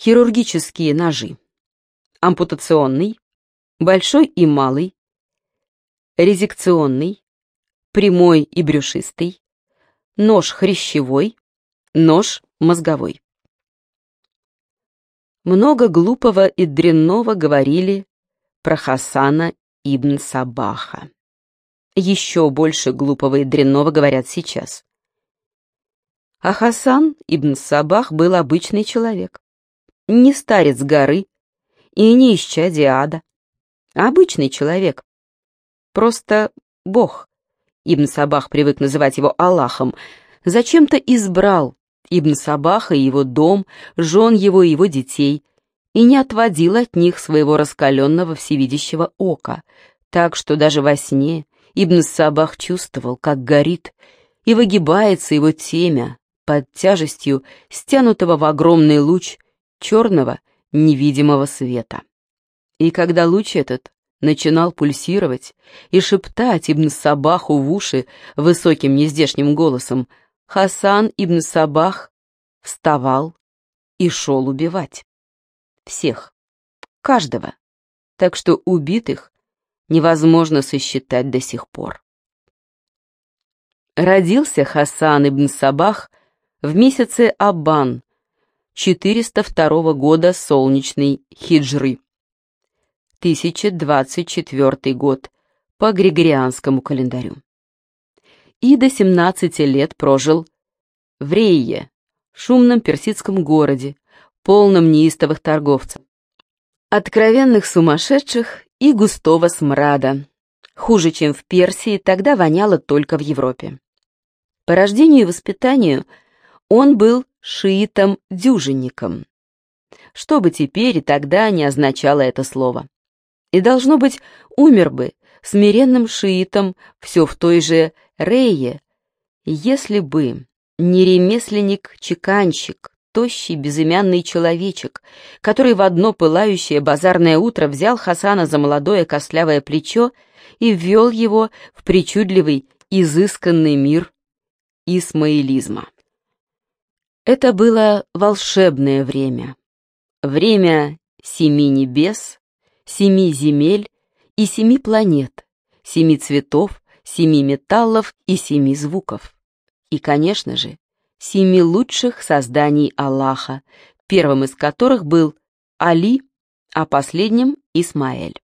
хирургические ножи. Ампутационный, большой и малый, резекционный, прямой и брюшистый, нож хрящевой, нож мозговой. Много глупого и дрянного говорили про Хасана ибн Сабаха. Еще больше глупого и дрянного говорят сейчас. А Хасан ибн Сабах был обычный человек. Не старец горы и не исчадие ада. Обычный человек. Просто Бог. Ибн Сабах привык называть его Аллахом. Зачем-то избрал Ибн Сабаха и его дом, жен его и его детей, и не отводил от них своего раскаленного всевидящего ока, так что даже во сне Ибн Сабах чувствовал, как горит и выгибается его темя, под тяжестью стянутого в огромный луч черного невидимого света. И когда луч этот начинал пульсировать и шептать Ибн Сабаху в уши высоким нездешним голосом, Хасан Ибн Сабах вставал и шел убивать. Всех, каждого, так что убитых невозможно сосчитать до сих пор. Родился Хасан Ибн Сабах в месяце Абан 402 года солнечной хиджры, 1024 год по Григорианскому календарю. И до 17 лет прожил в Рейе, шумном персидском городе, полном неистовых торговцев, откровенных сумасшедших и густого смрада. Хуже, чем в Персии, тогда воняло только в Европе. По рождению и воспитанию – он был шиитом-дюжинником. Что бы теперь и тогда не означало это слово. И, должно быть, умер бы смиренным шиитом все в той же Рее, если бы не ремесленник-чеканщик, тощий безымянный человечек, который в одно пылающее базарное утро взял Хасана за молодое костлявое плечо и ввел его в причудливый, изысканный мир исмаилизма. Это было волшебное время. Время семи небес, семи земель и семи планет, семи цветов, семи металлов и семи звуков. И, конечно же, семи лучших созданий Аллаха, первым из которых был Али, а последним — Исмаэль.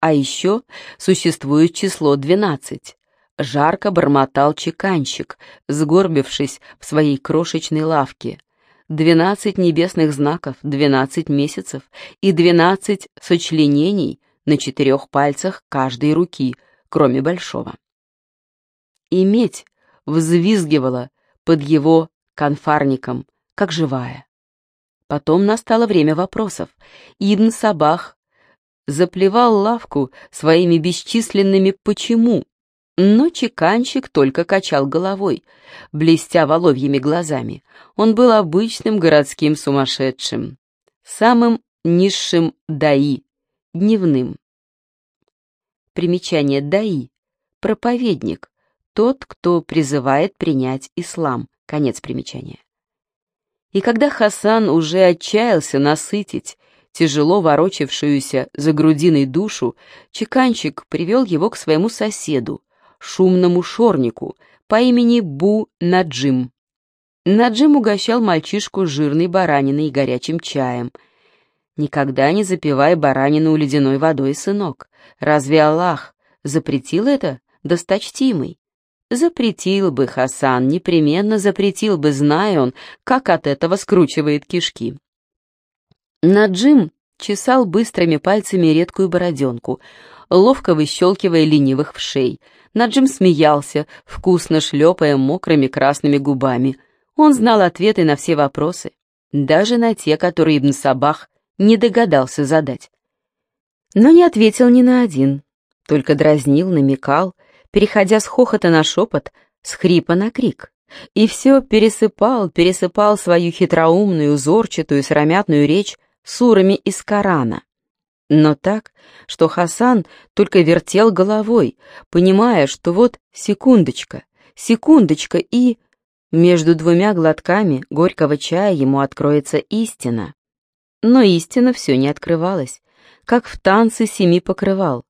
А еще существует число двенадцать, жарко бормотал чеканщик, сгорбившись в своей крошечной лавке. Двенадцать небесных знаков, двенадцать месяцев и двенадцать сочленений на четырех пальцах каждой руки, кроме большого. И медь взвизгивала под его конфарником, как живая. Потом настало время вопросов. Ибн Сабах заплевал лавку своими бесчисленными «почему», но чеканщик только качал головой, блестя воловьими глазами. Он был обычным городским сумасшедшим, самым низшим даи, дневным. Примечание даи — проповедник, тот, кто призывает принять ислам. Конец примечания. И когда Хасан уже отчаялся насытить тяжело ворочавшуюся за грудиной душу, чеканщик привел его к своему соседу, шумному шорнику по имени Бу Наджим. Наджим угощал мальчишку жирной бараниной и горячим чаем. «Никогда не запивай баранину ледяной водой, сынок. Разве Аллах запретил это, досточтимый?» Запретил бы Хасан, непременно запретил бы, зная он, как от этого скручивает кишки. Наджим чесал быстрыми пальцами редкую бороденку, ловко выщелкивая ленивых вшей — Наджим смеялся, вкусно шлепая мокрыми красными губами. Он знал ответы на все вопросы, даже на те, которые Ибн Сабах не догадался задать. Но не ответил ни на один, только дразнил, намекал, переходя с хохота на шепот, с хрипа на крик. И все пересыпал, пересыпал свою хитроумную, узорчатую, сыромятную речь сурами из Корана но так, что Хасан только вертел головой, понимая, что вот секундочка, секундочка и... Между двумя глотками горького чая ему откроется истина. Но истина все не открывалась, как в танце семи покрывал.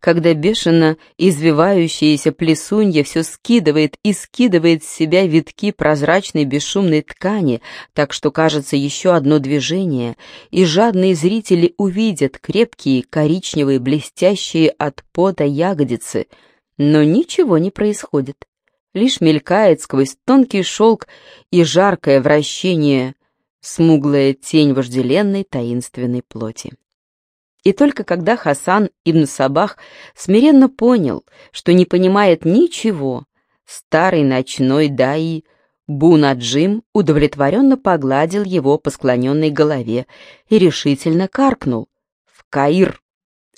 Когда бешено извивающаяся плесунья все скидывает и скидывает с себя витки прозрачной бесшумной ткани, так что кажется еще одно движение, и жадные зрители увидят крепкие коричневые блестящие от пота ягодицы, но ничего не происходит. Лишь мелькает сквозь тонкий шелк и жаркое вращение смуглая тень вожделенной таинственной плоти. И только когда Хасан ибн Сабах смиренно понял, что не понимает ничего, старый ночной даи Бунаджим удовлетворенно погладил его по склоненной голове и решительно каркнул «В Каир!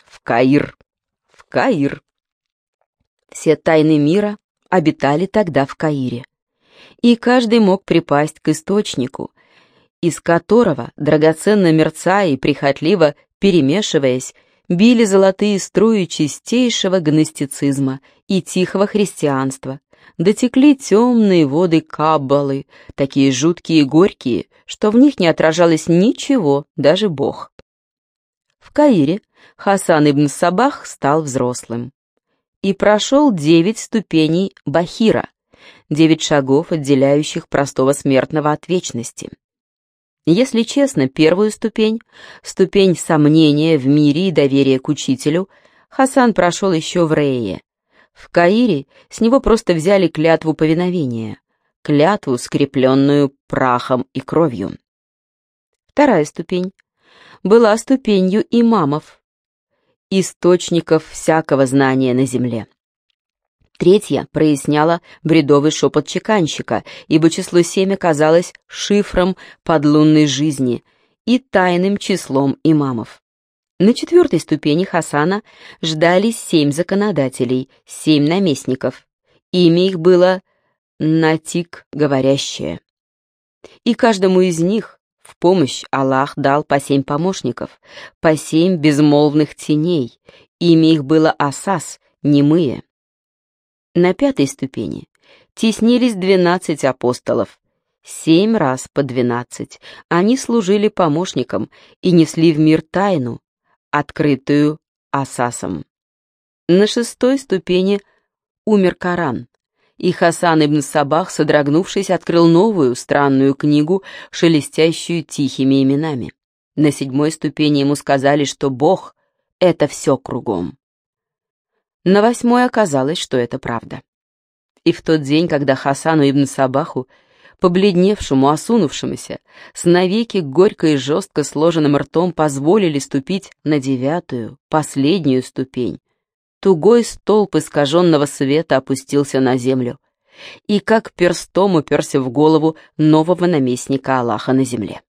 В Каир! В Каир!» Все тайны мира обитали тогда в Каире, и каждый мог припасть к источнику, из которого, драгоценно мерцая и прихотливо перемешиваясь, били золотые струи чистейшего гностицизма и тихого христианства, дотекли темные воды Каббалы, такие жуткие и горькие, что в них не отражалось ничего, даже Бог. В Каире Хасан ибн Сабах стал взрослым и прошел девять ступеней Бахира, девять шагов, отделяющих простого смертного от вечности. Если честно, первую ступень, ступень сомнения в мире и доверия к учителю, Хасан прошел еще в Рее. В Каире с него просто взяли клятву повиновения, клятву, скрепленную прахом и кровью. Вторая ступень была ступенью имамов, источников всякого знания на земле. Третья проясняла бредовый шепот чеканщика, ибо число семь оказалось шифром подлунной жизни и тайным числом имамов. На четвертой ступени Хасана ждали семь законодателей, семь наместников. Имя их было «Натик говорящее». И каждому из них в помощь Аллах дал по семь помощников, по семь безмолвных теней. Имя их было Асас, немые. На пятой ступени теснились двенадцать апостолов, семь раз по двенадцать. Они служили помощникам и несли в мир тайну, открытую Асасом. На шестой ступени умер Коран, и Хасан ибн Сабах, содрогнувшись, открыл новую странную книгу, шелестящую тихими именами. На седьмой ступени ему сказали, что Бог — это все кругом. На восьмой оказалось, что это правда. И в тот день, когда Хасану ибн Сабаху, побледневшему, осунувшемуся, с навеки горько и жестко сложенным ртом позволили ступить на девятую, последнюю ступень, тугой столб искаженного света опустился на землю и как перстом уперся в голову нового наместника Аллаха на земле.